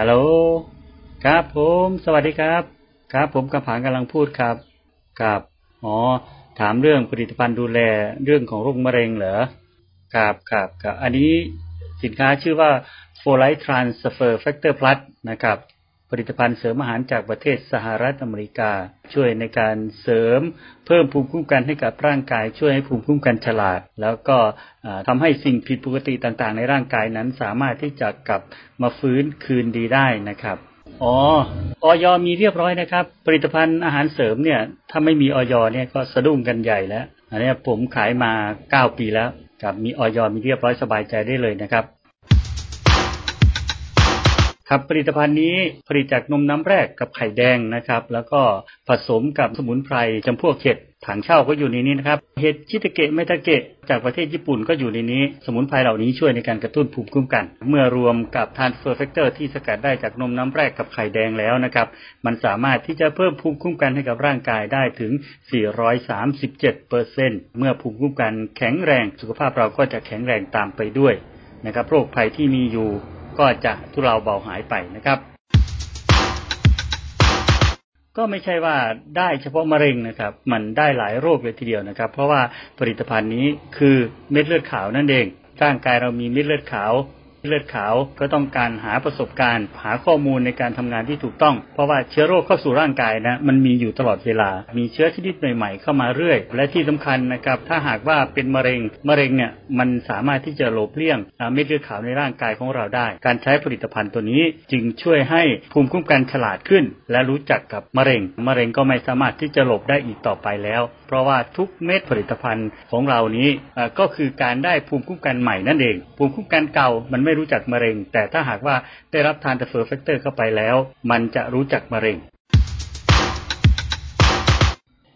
ฮัลโหล ครับผม สวัสดีครับ ครับ ผมกระผางกำลังพูดครับ ครับ อ๋อ ถามเรื่องผลิตภัณฑ์ดูแลเรื่องของโรคมะเร็งเหรอ ครับครับครับ อันนี้สินค้าชื่อว่า4Life Transfer Factor Plus นะครับ ผลิตภัณฑ์เสริมอาหารจากประเทศสหรัฐอเมริกา ช่วยในการเสริมเพิ่มภูมิคุ้มกันให้กับร่างกาย ช่วยให้ภูมิคุ้มกันฉลาด แล้วก็ทำให้สิ่งผิดปกติต่างๆ ในร่างกายนั้นสามารถที่จะกลับมาฟื้นคืนดีได้นะครับอ๋อออยมีเรียบร้อยนะครับ ผลิตภัณฑ์อาหารเสริมเนี่ยถ้าไม่มีออยเนี่ยก็สะดุ้งกันใหญ่แล้วอันนี้ผมขายมา9ปีแล้วกับมีออยมีเรียบร้อยสบายใจได้เลยนะครับ ครับผลิตภัณฑ์นี้ผลิตจากนมน้ำแรกกับไข่แดงนะครับ แล้วก็ผสมกับสมุนไพรจำพวกเห็ดถั่งเช่าก็อยู่ในนี้นะครับเห็ดชิตาเกะไมตาเกะจากประเทศญี่ปุ่นก็อยู่ในนี้ สมุนไพรเหล่านี้ช่วยในการกระตุ้นภูมิคุ้มกัน เมื่อรวมกับ Transfer Factor ที่สกัดได้จากนมน้ำแรกกับไข่แดงแล้วนะครับ มันสามารถที่จะเพิ่มภูมิคุ้มกันให้กับร่างกายได้ถึง 437เปอร์เซ็นต์เมื่อภูมิคุ้มกันแข็งแรง สุขภาพเราก็จะแข็งแรงตามไปด้วยนะครับโรคภัยที่มีอยู่ ก็จะทุเลาเบาหายไปนะครับ ก็ไม่ใช่ว่าได้เฉพาะมะเร็งนะครับ มันได้หลายโรคเลยทีเดียวนะครับ เพราะว่าผลิตภัณฑ์นี้คือเม็ดเลือดขาวนั่นเองร่างกายเรามีเม็ดเลือดขาว เลือดขาวก็ต้องการหาประสบการณ์ หาข้อมูลในการทำงานที่ถูกต้อง เพราะว่าเชื้อโรคเข้าสู่ร่างกายนะมันมีอยู่ตลอดเวลา มีเชื้อชนิดใหม่ๆ เข้ามาเรื่อย และที่สำคัญนะครับถ้าหากว่าเป็นมะเร็งมะเร็งเนี่ยมันสามารถที่จะหลบเลี่ยงเม็ดเลือดขาวในร่างกายของเราได้ การใช้ผลิตภัณฑ์ตัวนี้จึงช่วยให้ภูมิคุ้มกันฉลาดขึ้น และรู้จักกับมะเร็งมะเร็งก็ไม่สามารถที่จะหลบได้อีกต่อไปแล้ว เพราะว่าทุกเม็ดผลิตภัณฑ์ของเรานี้ก็คือการได้ภูมิคุ้มกันใหม่นั่นเอง ภูมิคุ้มกันเก่ามันไม่รู้จักมะเร็ง แต่ถ้าหากว่าได้รับ Transfer Factor เข้าไปแล้ว มันจะรู้จักมะเร็ง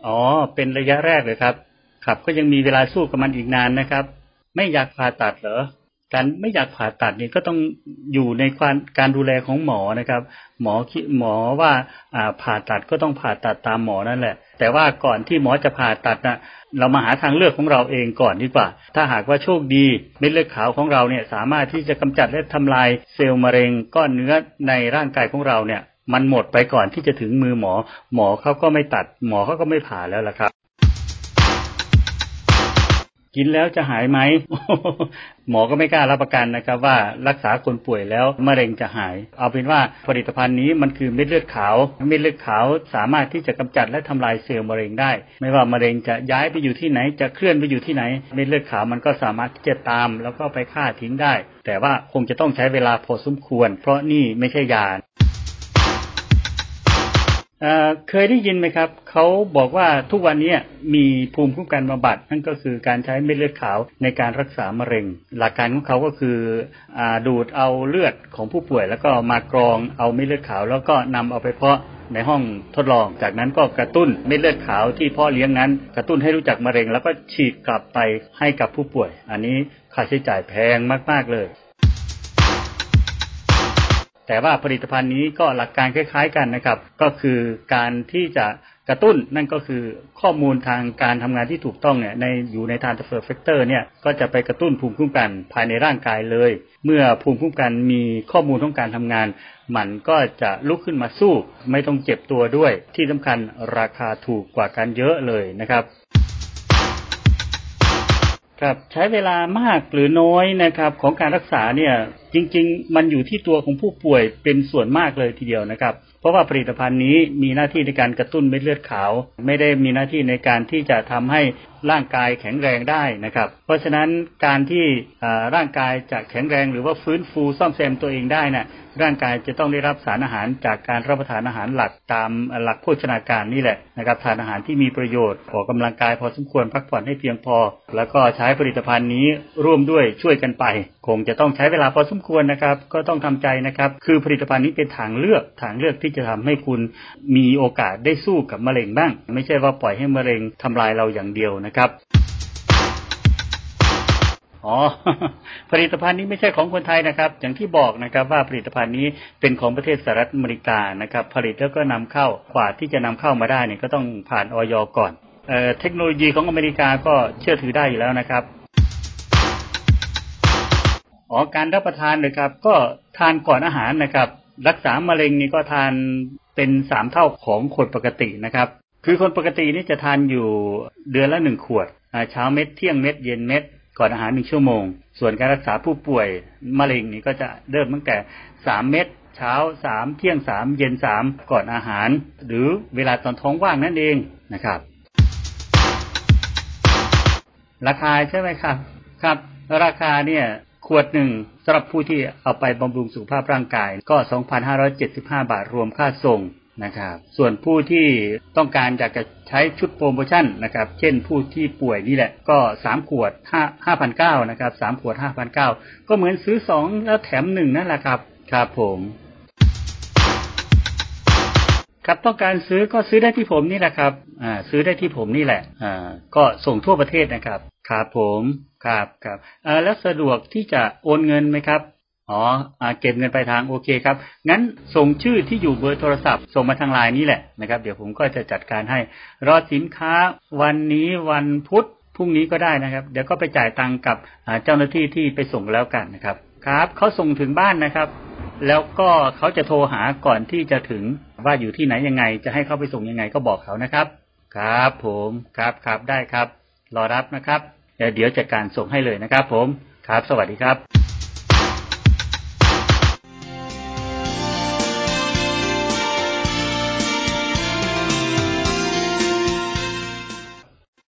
อ๋อ เป็นระยะแรกเลยครับ ครับก็ยังมีเวลาสู้กับมันอีกนานนะครับ ไม่อยากผ่าตัดเหรอ การไม่อยากผ่าตัดเนี่ยก็ต้องอยู่ในการการดูแลของหมอนะครับ หมอคิดหมอว่าอ่าผ่าตัดก็ต้องผ่าตัดตามหมอนั่นแหละ แต่ว่าก่อนที่หมอจะผ่าตัดนะเรามาหาทางเลือกของเราเองก่อนดีกว่า ถ้าหากว่าโชคดีเม็ดเลือดขาวของเราเนี่ยสามารถที่จะกำจัดและทำลายเซลล์มะเร็งก้อนเนื้อในร่างกายของเราเนี่ย มันหมดไปก่อนที่จะถึงมือหมอ หมอเขาก็ไม่ตัด หมอเขาก็ไม่ผ่าแล้วล่ะครับ กินแล้วจะหายไหม หมอก็ไม่กล้ารับประกันนะครับ ว่ารักษาคนป่วยแล้วมะเร็งจะหาย เอาเป็นว่าผลิตภัณฑ์นี้มันคือเม็ดเลือดขาวเม็ดเลือดขาวสามารถที่จะกำจัดและทำลายเซลล์มะเร็งได้ ไม่ว่ามะเร็งจะย้ายไปอยู่ที่ไหน จะเคลื่อนไปอยู่ที่ไหน เม็ดเลือดขาวมันก็สามารถที่จะตาม แล้วก็ไปฆ่าทิ้งได้ แต่ว่าคงจะต้องใช้เวลาพอสมควร เพราะนี่ไม่ใช่ยา เคยได้ยินไหมครับ เขาบอกว่าทุกวันนี้มีภูมิคุ้มกันบำบัดนั่นก็คือการใช้เม็ดเลือดขาวในการรักษามะเร็ง หลักการของเขาก็คืออดูดเอาเลือดของผู้ป่วย แล้วก็มากรองเอาเม็ดเลือดขาว แล้วก็นำเอาไปเพาะในห้องทดลอง จากนั้นก็กระตุ้นเม็ดเลือดขาวที่พ่อเลี้ยงนั้น กระตุ้นให้รู้จักมะเร็ง แล้วก็ฉีดกลับไปให้กับผู้ป่วย อันนี้ค่าใช้จ่ายแพงมาก ๆเลย แต่ว่าผลิตภัณฑ์นี้ก็หลักการคล้าย ๆกันนะครับ ก็คือการที่จะกระตุ้นนั่นก็คือข้อมูลทางการทำงานที่ถูกต้องเนี่ยในอยู่ใน Transfer Factor เนี่ยก็จะไปกระตุ้นภูมิคุ้มกันภายในร่างกายเลย เมื่อภูมิคุ้มกันมีข้อมูลของการทำงาน มันก็จะลุกขึ้นมาสู้ ไม่ต้องเจ็บตัวด้วยที่สำคัญราคาถูกกว่ากันเยอะเลยนะครับ ครับใช้เวลามากหรือน้อยนะครับ ของการรักษาเนี่ยจริง ๆ มันอยู่ที่ตัวของผู้ป่วยเป็นส่วนมากเลยทีเดียวนะครับ เพราะว่าผลิตภัณฑ์นี้มีหน้าที่ในการกระตุ้นเม็ดเลือดขาว ไม่ได้มีหน้าที่ในการที่จะทำให้ ร่างกายแข็งแรงได้นะครับ เพราะฉะนั้นการที่ร่างกายจะแข็งแรงหรือว่าฟื้นฟูซ่อมแซมตัวเองได้นะ่ะร่างกายจะต้องได้รับสารอาหารจากการรับประทานอาหารหลักตามหลักโภชนาการนี่แหละนะครับทานอาหารที่มีประโยชน์ออกกำลังกายพอสมควรพักผ่อนให้เพียงพอ แล้วก็ใช้ผลิตภัณฑ์นี้ร่วมด้วยช่วยกันไป คงจะต้องใช้เวลาพอสมควรนะครับ ก็ต้องทำใจนะครับ คือผลิตภัณฑ์นี้เป็นทางเลือกทางเลือกที่จะทำให้คุณมีโอกาสได้สู้กับมะเร็งบ้าง ไม่ใช่ว่าปล่อยให้มะเร็งทำลายเราอย่างเดียวนะครับ อ๋อ ผลิตภัณฑ์นี้ไม่ใช่ของคนไทยนะครับ อย่างที่บอกนะครับว่าผลิตภัณฑ์นี้เป็นของประเทศสหรัฐอเมริกานะครับ ผลิตแล้วก็นำเข้ากว่าที่จะนำเข้ามาได้เนี่ยก็ต้องผ่านออยก่อนเออเทคโนโลยีของอเมริกาก็เชื่อถือได้อยู่แล้วนะครับอ๋อการรับประทานเลยครับ ก็ทานก่อนอาหารนะครับ รักษามะเร็งนี่ก็ทานเป็นสามเท่าของคนปกตินะครับ คือคนปกตินี่จะทานอยู่เดือนละหนึ่งขวดเช้าเม็ดเที่ยงเม็ดเย็นเม็ดก่อนอาหารหนึ่งชั่วโมง ส่วนการรักษาผู้ป่วยมะเร็งนี่ก็จะเริ่มตั้งแต่สามเม็ดเช้าสามเที่ยงสามเย็นสามก่อนอาหาร หรือเวลาตอนท้องว่างนั่นเองนะครับ ราคาใช่ไหมครับครับ ราคาเนี่ยขวดหนึ่งสำหรับผู้ที่เอาไปบำรุงสุขภาพร่างกาย ก็ 2,575 บาทรวมค่าส่ง นะครับส่วนผู้ที่ต้องการอยากจะใช้ชุดโปรโมชั่นนะครับ เช่นผู้ที่ป่วยนี่แหละก็3ขวด5 5,900นเก้านะครับ3ขวด5,900ก็เหมือนซื้อ2แล้วแถม1นั่นแหละครับครับผมครับต้องการซื้อก็ซื้อได้ที่ผมนี่แหละครับอ่าซื้อได้ที่ผมนี่แหละอ่าก็ส่งทั่วประเทศนะครับครับผมครับครับอ่าแล้วสะดวกที่จะโอนเงินไหมครับ อ๋อเก็บเงินไปลายทางโอเคครับ งั้นส่งชื่อที่อยู่เบอร์โทรศัพท์ ส่งมาทางไลน์นี้แหละนะครับ เดี๋ยวผมก็จะจัดการให้ รอสินค้าวันนี้วันพุธพรุ่งนี้ก็ได้นะครับ เดี๋ยวก็ไปจ่ายตังค์กับเจ้าหน้าที่ที่ไปส่งแล้วกันนะครับ ครับเขาส่งถึงบ้านนะครับ แล้วก็เขาจะโทรหาก่อนที่จะถึงว่าอยู่ที่ไหนยังไง จะให้เขาไปส่งยังไงก็บอกเขานะครับ ครับ ผมครับครับได้ครับ รอรับนะครับเดี๋ยวจัดการส่งให้เลยนะครับ ผมครับ สวัสดีครับ